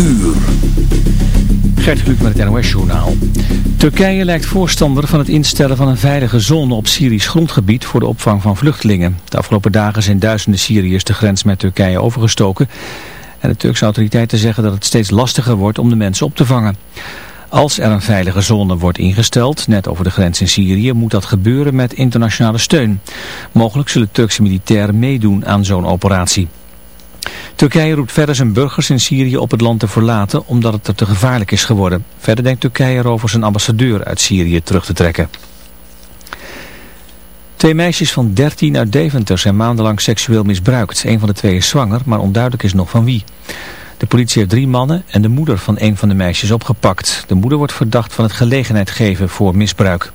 uur. Gert Kluk met het NOS-journaal. Turkije lijkt voorstander van het instellen van een veilige zone op Syrisch grondgebied voor de opvang van vluchtelingen. De afgelopen dagen zijn duizenden Syriërs de grens met Turkije overgestoken. En de Turkse autoriteiten zeggen dat het steeds lastiger wordt om de mensen op te vangen. Als er een veilige zone wordt ingesteld, net over de grens in Syrië, moet dat gebeuren met internationale steun. Mogelijk zullen Turkse militairen meedoen aan zo'n operatie. Turkije roept verder zijn burgers in Syrië op het land te verlaten omdat het er te gevaarlijk is geworden. Verder denkt Turkije erover zijn ambassadeur uit Syrië terug te trekken. Twee meisjes van 13 uit Deventer zijn maandenlang seksueel misbruikt. Een van de twee is zwanger, maar onduidelijk is nog van wie. De politie heeft drie mannen en de moeder van een van de meisjes opgepakt. De moeder wordt verdacht van het gelegenheid geven voor misbruik.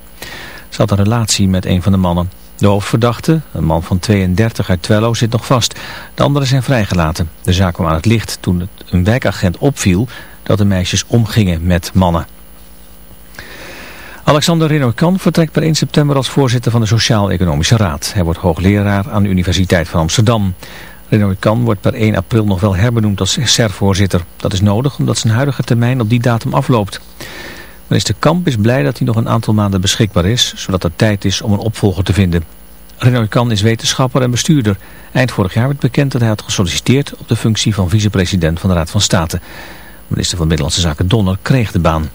Ze had een relatie met een van de mannen. De hoofdverdachte, een man van 32 uit Twello, zit nog vast. De anderen zijn vrijgelaten. De zaak kwam aan het licht toen een wijkagent opviel dat de meisjes omgingen met mannen. Alexander Renoir-Kan vertrekt per 1 september als voorzitter van de Sociaal-Economische Raad. Hij wordt hoogleraar aan de Universiteit van Amsterdam. Renoir-Kan wordt per 1 april nog wel herbenoemd als SER-voorzitter. Dat is nodig omdat zijn huidige termijn op die datum afloopt. Minister Kamp is blij dat hij nog een aantal maanden beschikbaar is, zodat er tijd is om een opvolger te vinden. Renaud Kan is wetenschapper en bestuurder. Eind vorig jaar werd bekend dat hij had gesolliciteerd op de functie van vicepresident van de Raad van State. Minister van Binnenlandse Zaken Donner kreeg de baan.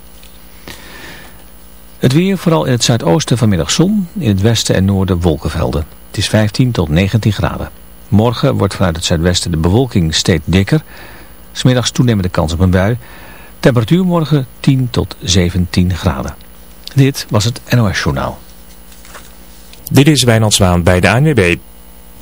Het weer, vooral in het zuidoosten vanmiddag zon, in het westen en noorden wolkenvelden. Het is 15 tot 19 graden. Morgen wordt vanuit het zuidwesten de bewolking steeds dikker. Smiddags toenemende kans op een bui. Temperatuur morgen 10 tot 17 graden. Dit was het NOS Journaal. Dit is Wijnand Zwaan bij de ANWB.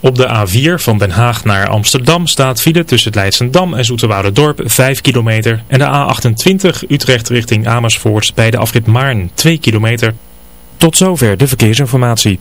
Op de A4 van Den Haag naar Amsterdam staat file tussen het Leidsendam en Dorp 5 kilometer. En de A28 Utrecht richting Amersfoort bij de afrit Maarn 2 kilometer. Tot zover de verkeersinformatie.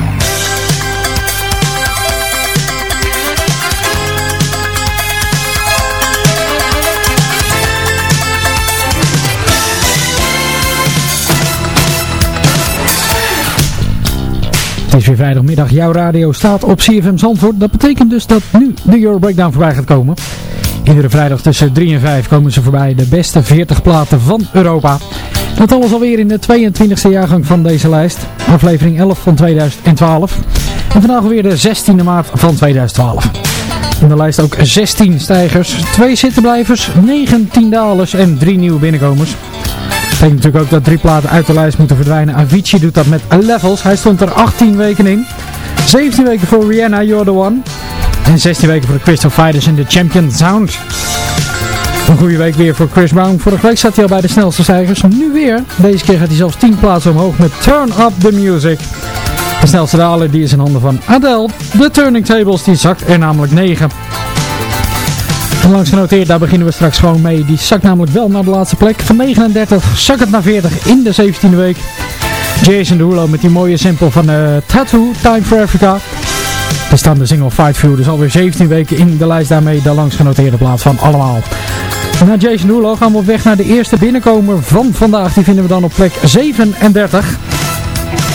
Het is weer vrijdagmiddag. Jouw radio staat op CFM Zandvoort. Dat betekent dus dat nu de Euro Breakdown voorbij gaat komen. Iedere vrijdag tussen 3 en 5 komen ze voorbij. De beste 40 platen van Europa. Dat alles alweer in de 22e jaargang van deze lijst. Aflevering 11 van 2012. En vandaag weer de 16e maart van 2012. In de lijst ook 16 stijgers, 2 zittenblijvers, 19 dalers en 3 nieuwe binnenkomers. Betekent natuurlijk ook dat drie platen uit de lijst moeten verdwijnen. Avicii doet dat met Levels. Hij stond er 18 weken in. 17 weken voor Rihanna, You're the One. En 16 weken voor de Crystal Fighters in de Champion Sound. Een goede week weer voor Chris Brown. Vorige week zat hij al bij de snelste stijgers. Nu weer. Deze keer gaat hij zelfs 10 plaatsen omhoog met Turn Up The Music. De snelste daler die is in handen van Adele. De Turning Tables die zakt er namelijk 9. Langs genoteerd, daar beginnen we straks gewoon mee. Die zakt namelijk wel naar de laatste plek. Van 39 zak het naar 40 in de 17e week. Jason Derulo met die mooie simpel van eh, Tattoo, Time for Africa. Daar staan de single Fight View dus alweer 17 weken in de lijst daarmee. De langs genoteerde plaats van allemaal. Na Jason Derulo gaan we op weg naar de eerste binnenkomer van vandaag. Die vinden we dan op plek 37.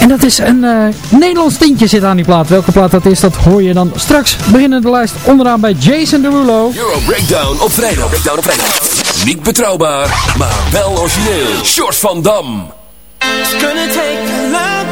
En dat is een uh, Nederlands tintje zit aan die plaat. Welke plaat dat is, dat hoor je dan straks. Beginnen de lijst onderaan bij Jason Derulo. Euro Breakdown op vrijdag. Breakdown op vrijdag. Niet betrouwbaar, maar wel origineel. George van Dam. It's gonna take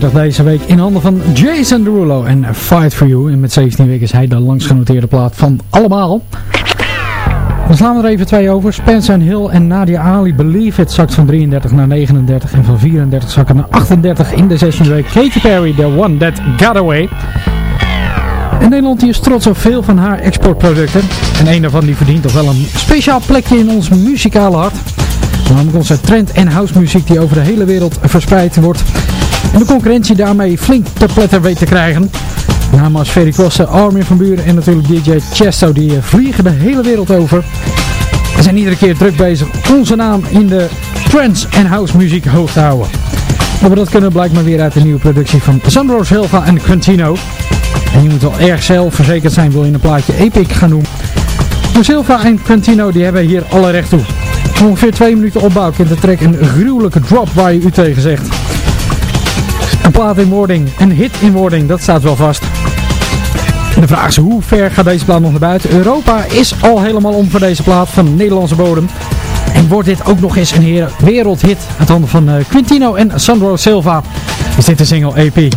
deze week in handen van Jason Derulo en Fight For You. En met 17 weken is hij de langst genoteerde plaat van allemaal. We slaan er even twee over. Spencer Hill en Nadia Ali Believe It zakt van 33 naar 39 en van 34 zakken naar 38 in de 16e week. Katy Perry, The One That Got Away. En Nederland is trots op veel van haar exportproducten. En een daarvan die verdient toch wel een speciaal plekje in ons muzikale hart. Namelijk onze trend- en housemuziek die over de hele wereld verspreid wordt. En de concurrentie daarmee flink te pletter weet te krijgen. Namens Ferry Kossen, Armin van Buren en natuurlijk DJ Chesto die eh, vliegen de hele wereld over. We zijn iedere keer druk bezig onze naam in de trends- en housemuziek hoog te houden. Maar dat kunnen blijkt maar weer uit de nieuwe productie van Sandro Silva en Quintino. En je moet wel erg zelfverzekerd zijn wil je een plaatje epic gaan noemen. Maar Silva en Quintino die hebben hier alle recht toe. Ongeveer twee minuten opbouw kent de track een gruwelijke drop waar je u tegen zegt. Een plaat in wording, een hit in wording, dat staat wel vast. De vraag is hoe ver gaat deze plaat nog naar buiten? Europa is al helemaal om voor deze plaat van Nederlandse bodem. En wordt dit ook nog eens een wereldhit uit handen van uh, Quintino en Sandro Silva? Is dit de single EP?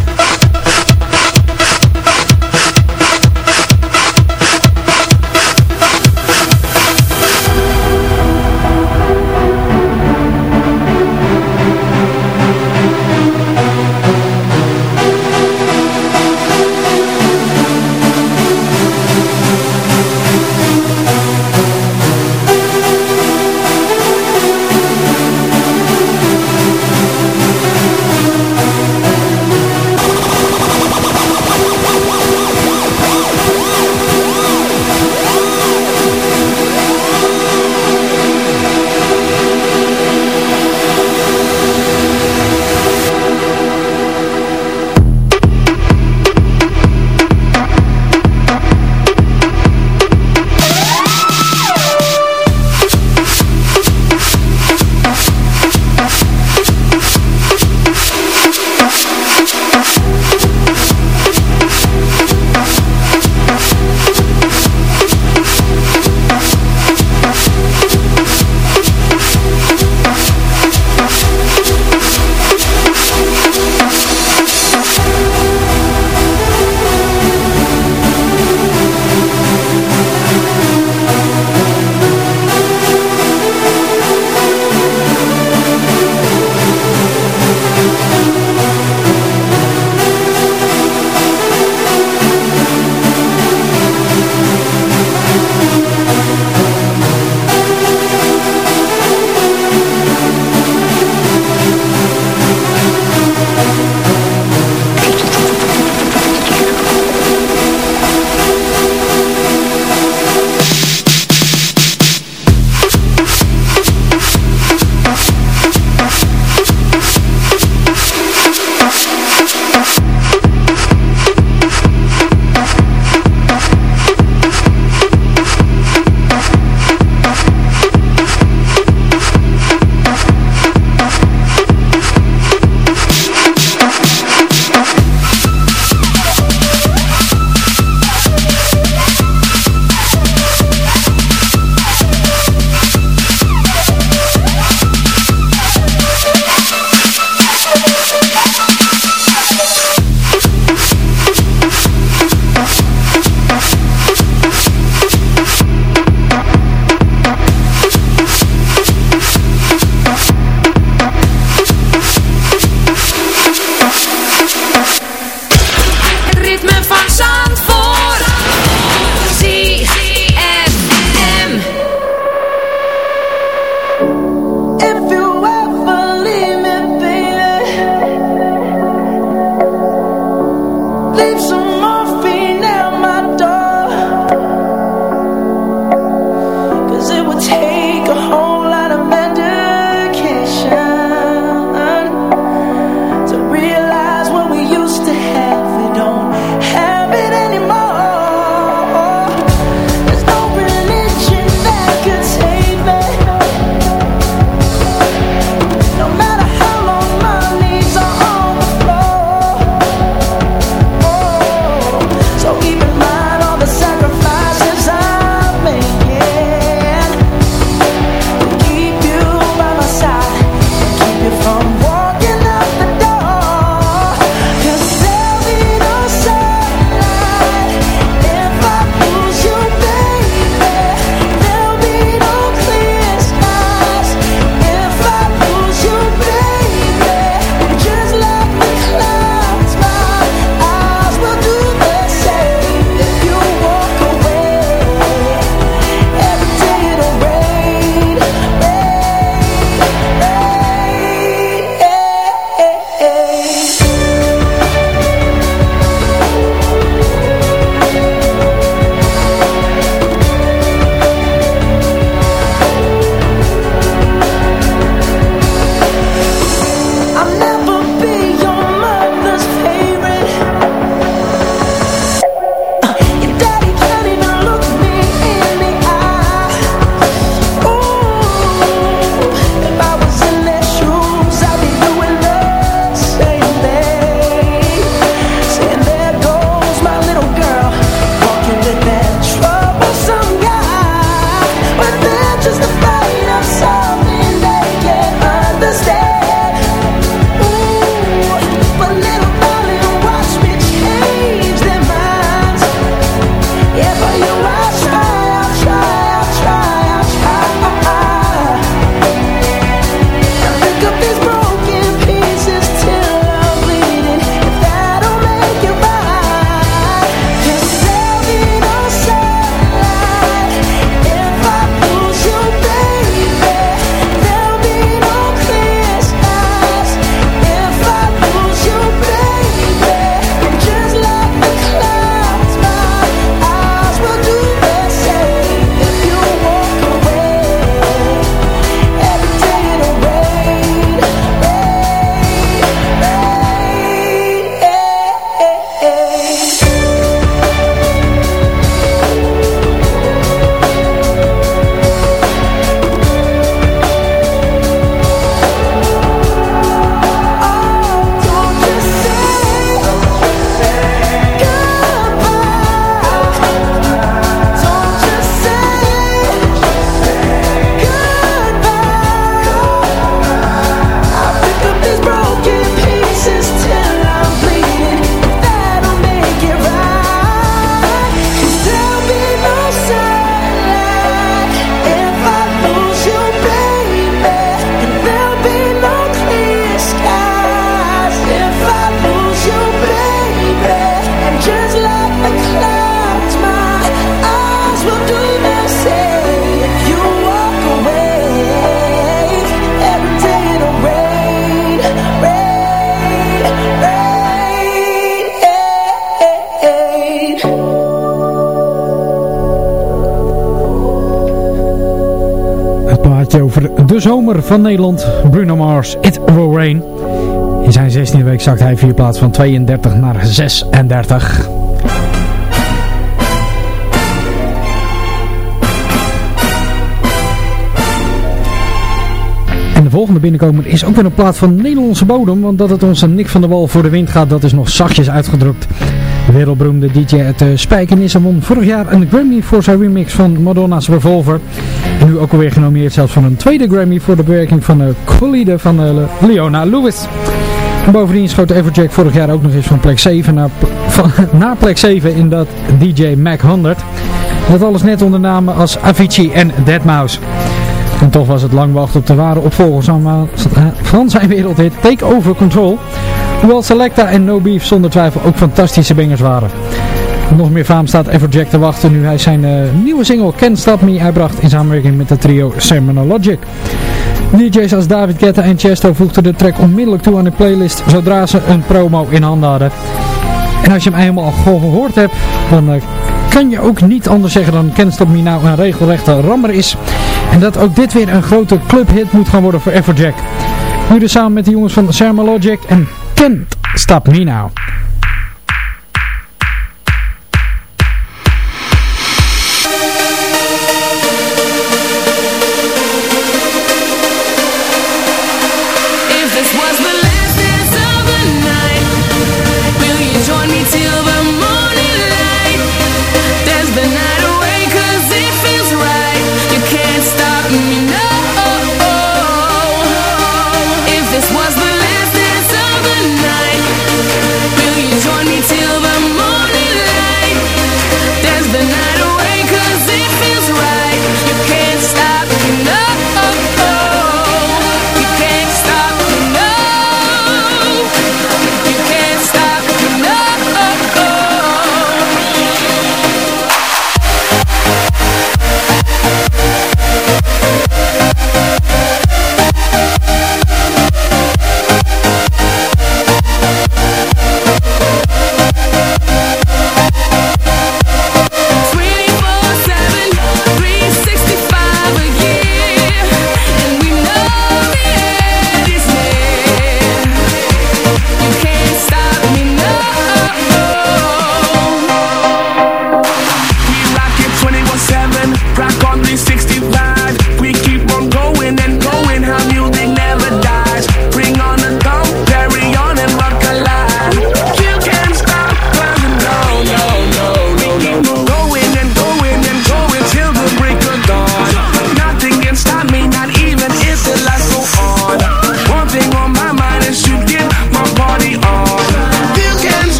Zomer van Nederland. Bruno Mars, It Will Rain. In zijn 16e week zakt hij vier plaats van 32 naar 36. En de volgende binnenkomer is ook weer een plaat van Nederlandse bodem. Want dat het onze Nick van der Wal voor de wind gaat, dat is nog zachtjes uitgedrukt. De wereldberoemde DJ uit Spijkenisse won vorig jaar een Grammy voor zijn remix van Madonna's Revolver. Nu ook alweer genomineerd zelfs van een tweede Grammy voor de bewerking van de uh, van uh, Leona Lewis. En bovendien schoot Everjack vorig jaar ook nog eens van plek 7 naar, naar plek 7 in dat DJ Mac 100. Dat alles net onder namen als Avicii en Deadmau5. En toch was het lang wachten op de ware opvolgers van zijn wereldhit Take Over Control. Hoewel Selecta en No Beef zonder twijfel ook fantastische bangers waren. Nog meer faam staat Everjack te wachten nu hij zijn uh, nieuwe single Can't Stop Me uitbracht in samenwerking met het trio Logic. DJ's als David Guetta en Chesto voegden de track onmiddellijk toe aan de playlist zodra ze een promo in handen hadden. En als je hem eenmaal gehoord hebt, dan uh, kan je ook niet anders zeggen dan Can't Stop Me nou een regelrechte rammer is. En dat ook dit weer een grote clubhit moet gaan worden voor Everjack. Nu dus samen met de jongens van Logic en Can't Stop Me Now.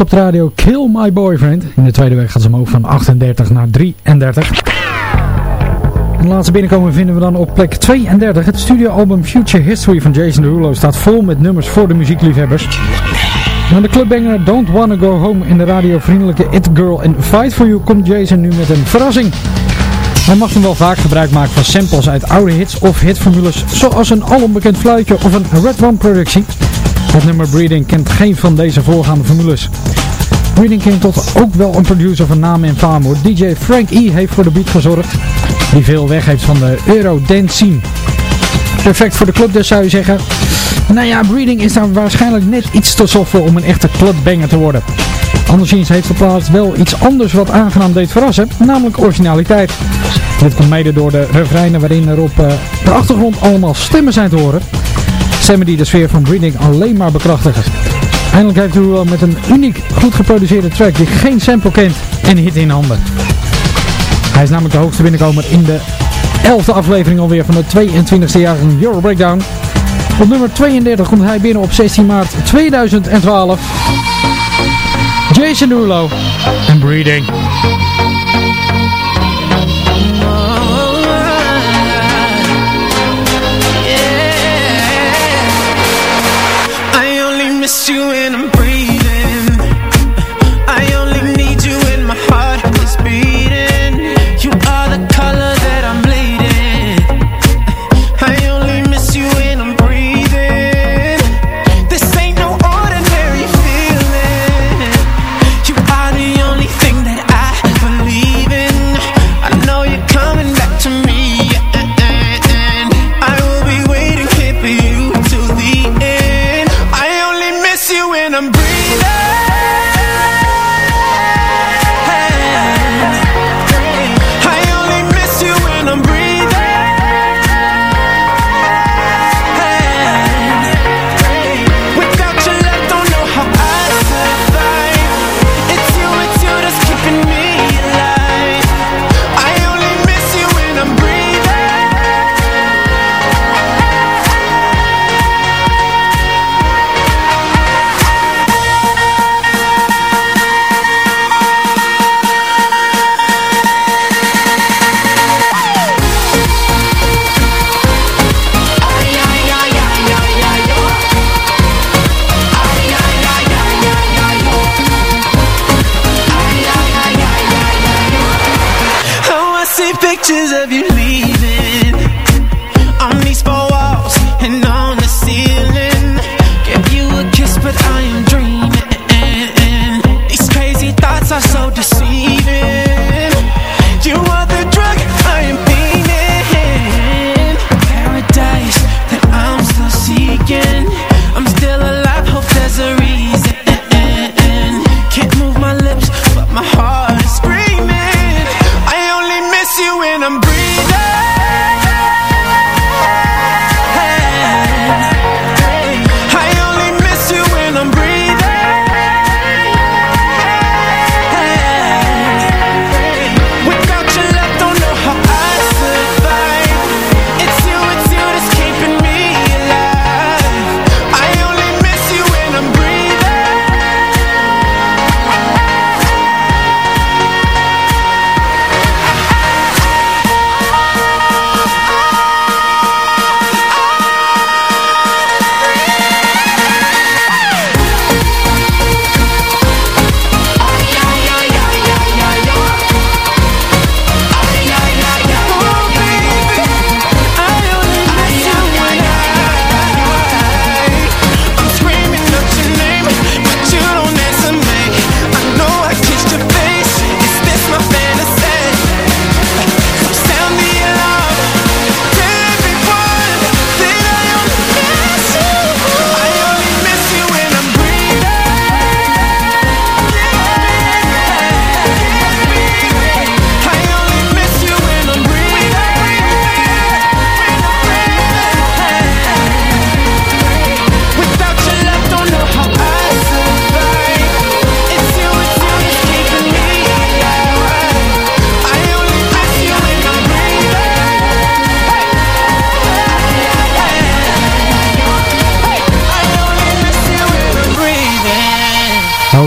Op de radio Kill My Boyfriend. In de tweede week gaat ze omhoog van 38 naar 33. En de laatste binnenkomen vinden we dan op plek 32. Het studioalbum Future History van Jason Derulo staat vol met nummers voor de muziekliefhebbers. Na de clubbanger Don't Wanna Go Home in de radiovriendelijke It Girl and Fight For You komt Jason nu met een verrassing. Hij mag hem wel vaak gebruik maken van samples uit oude hits of hitformules, zoals een alombekend fluitje of een Red One productie. Het nummer Breeding kent geen van deze voorgaande formules. Breeding kent tot ook wel een producer van naam en faam. DJ Frank E heeft voor de beat gezorgd, die veel weg heeft van de Euro Dance scene. Perfect voor de club dus zou je zeggen. Nou ja, Breeding is daar waarschijnlijk net iets te soft om een echte clubbanger te worden. Anderszins heeft de plaats wel iets anders wat aangenaam deed verrassen, namelijk originaliteit. Dit komt mede door de refreinen waarin er op uh, de achtergrond allemaal stemmen zijn te horen. Die de sfeer van Breeding alleen maar bekrachtigen. Eindelijk heeft u wel met een uniek goed geproduceerde track die geen sample kent en hit in handen. Hij is namelijk de hoogste binnenkomer in de 11e aflevering alweer van de 22e jaar van Euro Breakdown. Op nummer 32 komt hij binnen op 16 maart 2012. Jason Derulo en Breeding. When I'm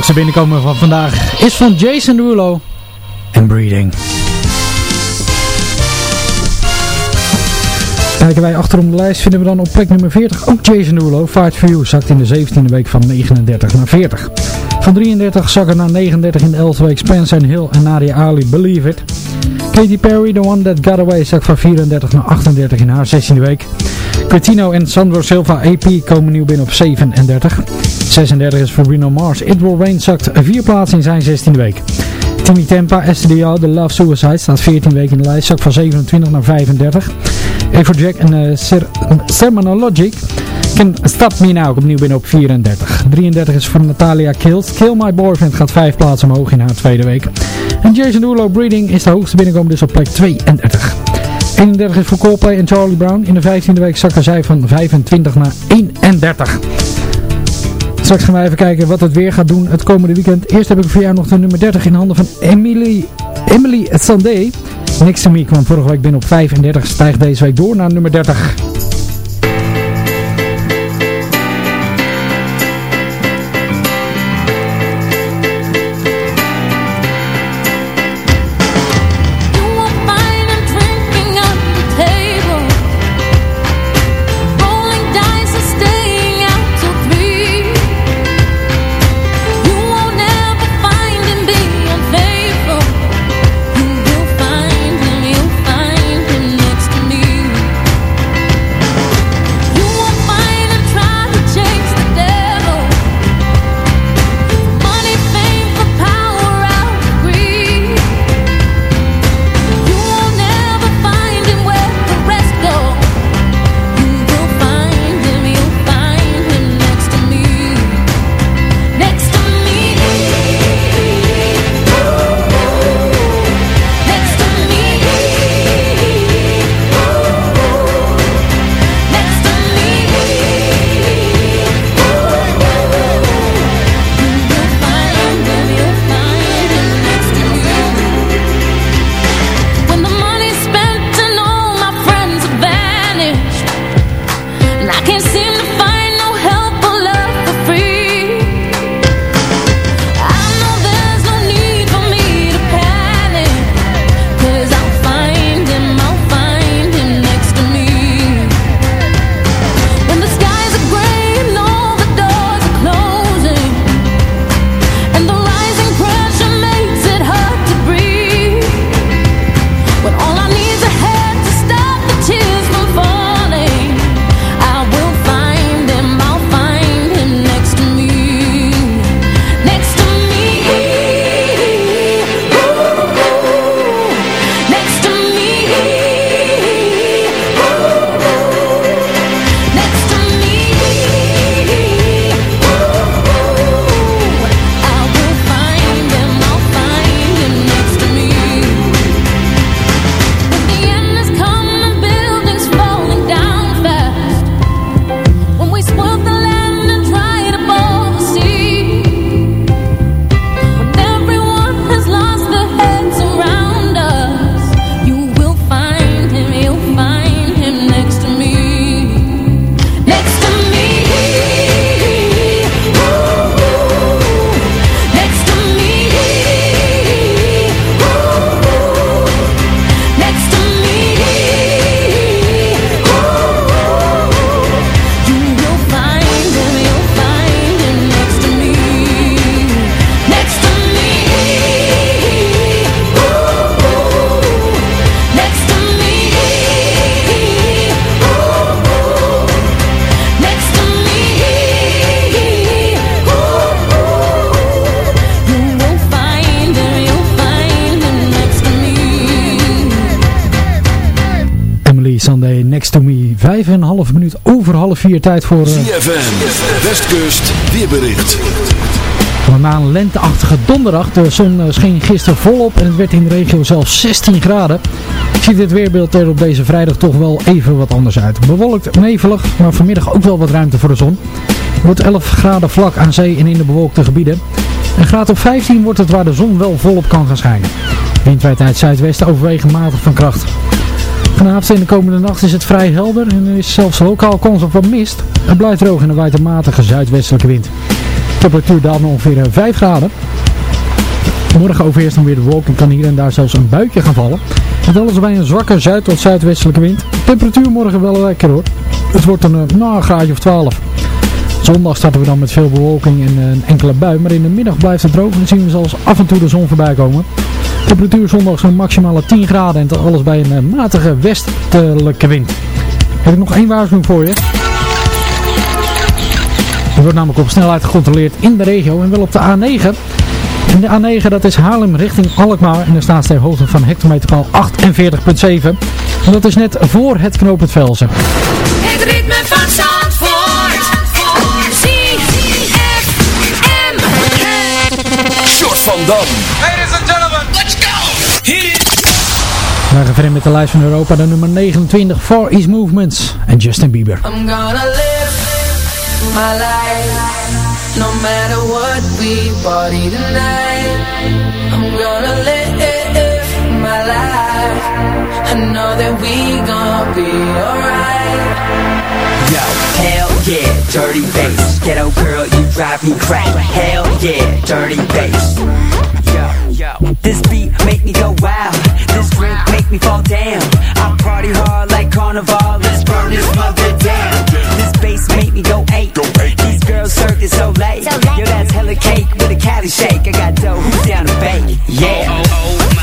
hoogste binnenkomen van vandaag is van Jason Derulo en Breeding. Kijken wij achterom de lijst vinden we dan op plek nummer 40 ook Jason Derulo. Fight for You zakt in de 17e week van 39 naar 40. Van 33 zakken naar 39 in de 11e week Spencer Hill en Nadia Ali Believe It. Katy Perry, The One That Got Away, zakt van 34 naar 38 in haar 16e week. Cretino en Sandro Silva AP komen nieuw binnen op 37. 36 is voor Bruno Mars. It Will Rain zakt 4 plaatsen in zijn 16e week. Timmy Tempa, SDO, The Love Suicide, staat 14 weken in de lijst, zakt van 27 naar 35. Jack en uh, Sermonologic Can Stop Me Now opnieuw binnen op 34. 33 is voor Natalia Kills. Kill My Boyfriend gaat 5 plaatsen omhoog in haar tweede week. En Jason Derulo Breeding is de hoogste binnenkomen dus op plek 32. 31 is voor Coldplay en Charlie Brown. In de 15e week zakken zij van 25 naar 31. Straks gaan we even kijken wat het weer gaat doen het komende weekend. Eerst heb ik voor jou nog de nummer 30 in handen van Emily, Emily Sandé. Next to Me kwam vorige week binnen op 35, stijgt deze week door naar nummer 30. Tijd voor... Uh... ZFM, Westkust, weerbericht. Na een lenteachtige donderdag, de zon eh, scheen gisteren volop en het werd in de regio zelfs 16 graden. Ziet het weerbeeld er op deze vrijdag toch wel even wat anders uit. Bewolkt, nevelig, maar vanmiddag ook wel wat ruimte voor de zon. Het wordt 11 graden vlak aan zee en in de bewolkte gebieden. Een graad op 15 wordt het waar de zon wel volop kan gaan schijnen. Windwijd uit zuidwesten overwegend matig van kracht. Vanavond en de komende nacht is het vrij helder en er is zelfs lokaal kans op wat mist. Het blijft droog en een matige zuidwestelijke wind. temperatuur daalt ongeveer 5 graden. Morgen overheerst dan weer de wolken kan hier en daar zelfs een buitje gaan vallen. Met alles bij een zwakke zuid- tot zuidwestelijke wind. Temperatuur morgen wel lekker hoor. Het wordt een, nou, graadje of 12. Zondag starten we dan met veel bewolking en een enkele bui. Maar in de middag blijft het droog en zien we zelfs af en toe de zon voorbij komen. Temperatuur zondag zo'n maximale 10 graden en tot alles bij een matige westelijke wind. Heb ik nog één waarschuwing voor je. Er wordt namelijk op snelheid gecontroleerd in de regio en wel op de A9. En de A9 dat is Haarlem richting Alkmaar en er staat ter hoogte van hectometerpaal 48.7. En dat is net voor het knooppunt Velsen. Het ritme van Zandvoort. ZFM. Short van Dam. We gaan verder met de lijst van Europa, de nummer 29, Far East Movements en Justin Bieber. I'm gonna live my life No matter what we party tonight I'm gonna live my life I know that we gonna be alright. Yo, hell yeah, dirty bass. Ghetto girl, you drive me crazy. Hell yeah, dirty bass. Yo, yo. This beat make me go wild. This drink make me fall down. I party hard like carnival. Let's burn this mother down. This bass make me go eight These girls circus so late. Yo, that's hella cake with a Cali shake. I got dough, who's down to bake? Yeah. Oh, oh, oh, my Oh,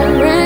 around.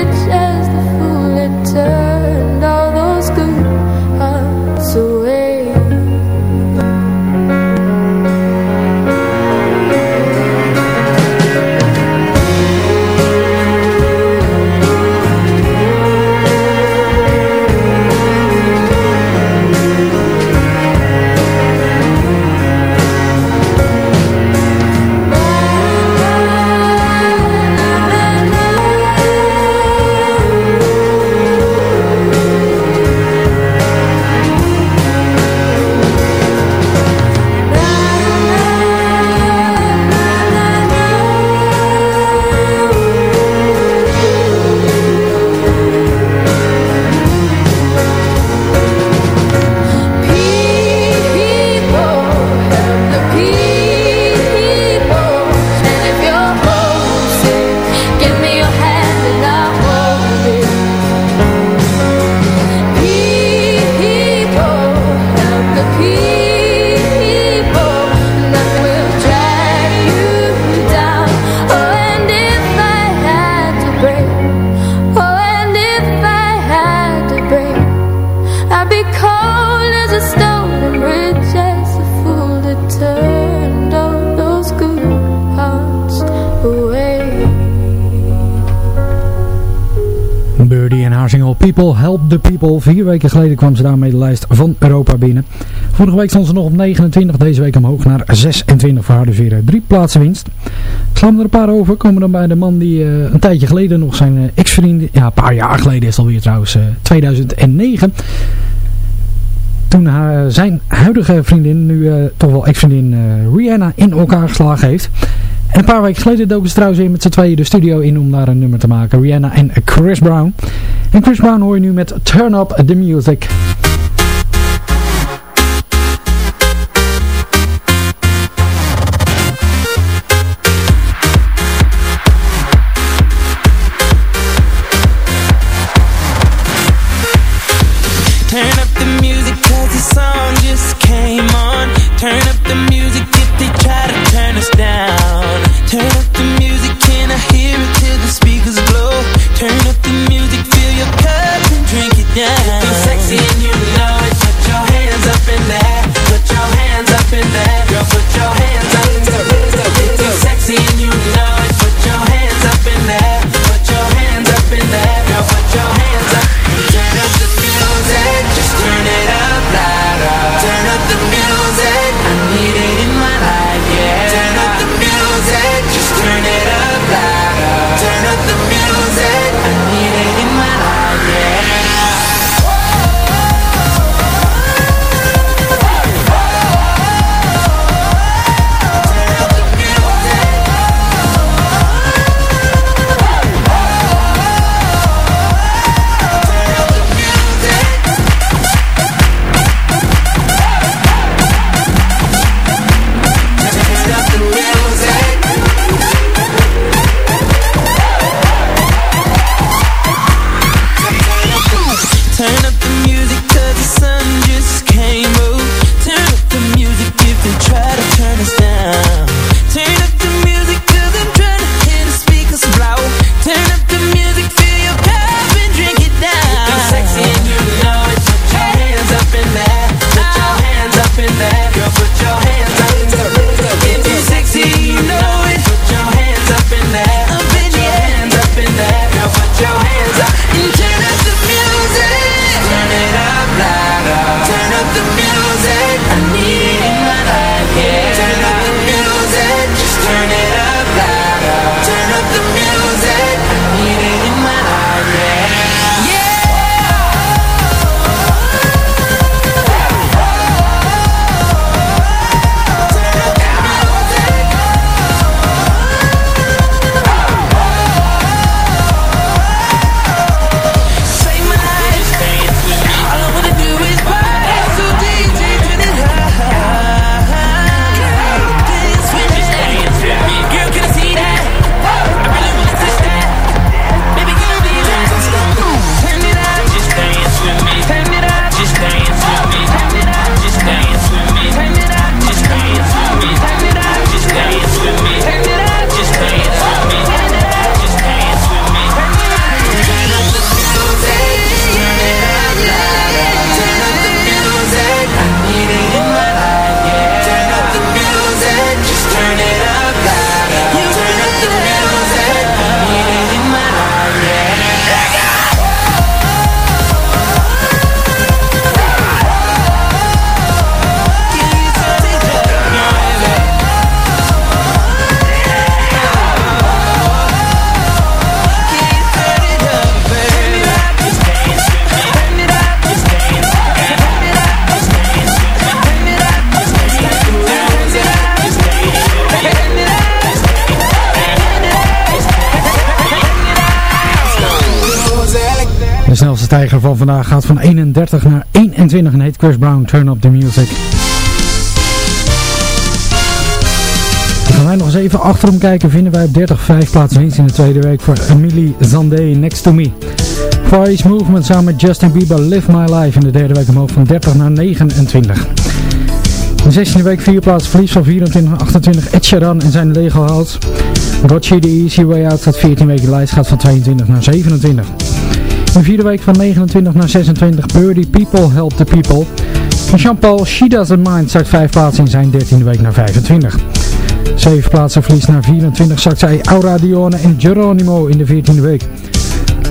De People. Vier weken geleden kwam ze daarmee de lijst van Europa binnen. Vorige week stond ze nog op 29, deze week omhoog naar 26 voor haar de veren. Drie plaatsen winst. Slaan we er een paar over, komen dan bij de man die eh, een tijdje geleden nog zijn eh, ex-vriend... Ja, een paar jaar geleden is het alweer trouwens, eh, uh, 2009... Toen haar, zijn huidige vriendin, nu toch wel ex-vriendin Rihanna, in elkaar geslagen heeft... En een paar weken geleden doken ze trouwens weer met z'n tweeën de studio in om daar een nummer te maken. Rihanna en Chris Brown. En Chris Brown hoor je nu met Turn Up The Music. Snelste stijger van vandaag gaat van 31 naar 21 en heet Chris Brown, Turn Up The Music. Dan gaan wij nog eens even achterom kijken, vinden wij op 30 5 plaatsen winst in de tweede week voor Emily Zandé, Next To Me. Far East Movement samen met Justin Bieber, Live My Life in de derde week omhoog van 30 naar 29. In de 16e week vier plaatsen verlies van 24 naar 28 Ed Sheeran en zijn Lego House. Gotchi The Easy Way Out staat 14 weken lijst, gaat van 22 naar 27. De vierde week van 29 naar 26 Birdie People Help the People. En Jean-Paul She Doesn't Mind zakt 5 plaatsen in zijn 13e week naar 25. 7 plaatsen verlies naar 24 zakt zij Aura Dione en Geronimo in de 14e week.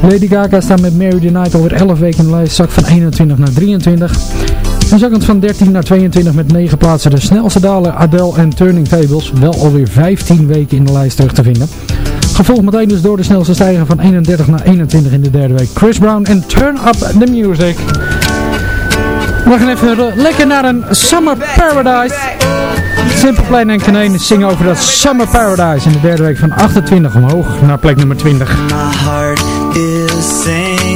Lady Gaga staat met Mary the Night alweer 11 weken in de lijst, zakt van 21 naar 23. En zakkend van 13 naar 22 met 9 plaatsen de snelste daler Adele en Turning Tables, wel alweer 15 weken in de lijst terug te vinden. Gevolgd meteen dus door de snelste stijger van 31 naar 21 in de derde week. Chris Brown en Turn Up The Music. We gaan even lekker naar een Summer Paradise. Simple Plan en Kaneen zingen over dat Summer Paradise in de derde week van 28 omhoog naar plek nummer 20. My heart is sinking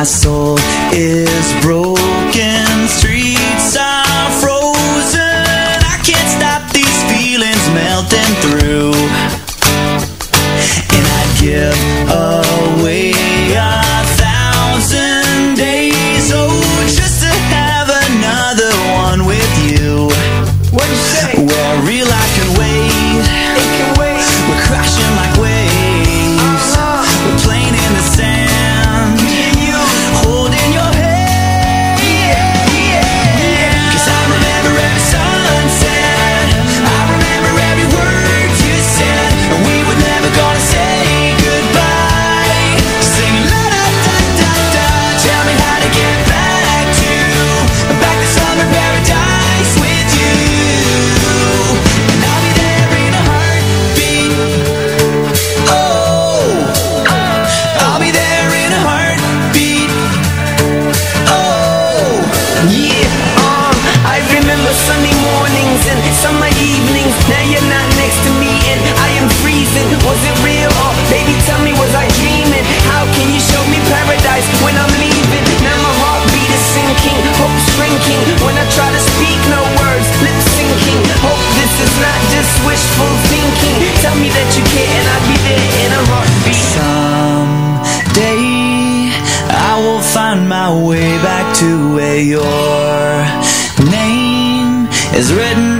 My soul is broken, wishful thinking. Tell me that you care and I'll be there in a heartbeat. Someday I will find my way back to where your name is written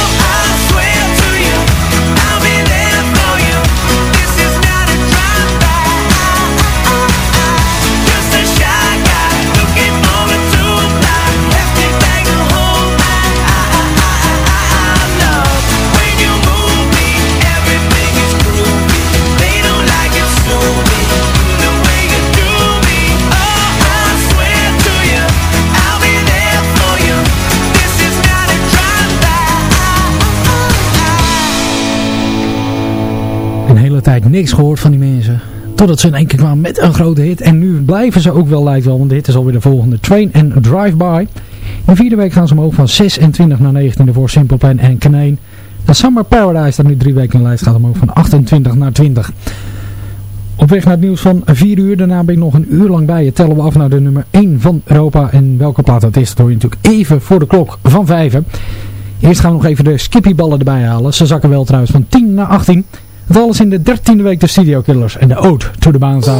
een hele tijd niks gehoord van die mensen. Totdat ze in één keer kwamen met een grote hit. En nu blijven ze ook wel lijkt wel, want de hit is alweer de volgende. Train en Drive By. In vierde week gaan ze omhoog van 26 naar 19 voor Simple pijn en Kaneen. De Summer Paradise, dat nu drie weken in de lijst gaat, omhoog van 28 naar 20. Op weg naar het nieuws van 4 uur. Daarna ben ik nog een uur lang bij je. Tellen we af naar de nummer 1 van Europa. En welke plaat dat is, dat hoor je natuurlijk even voor de klok van 5. Eerst gaan we nog even de skippyballen erbij halen. Ze zakken wel trouwens van 10 naar 18. Dat alles in de dertiende week de Studio Killers en de Ode to the Banza.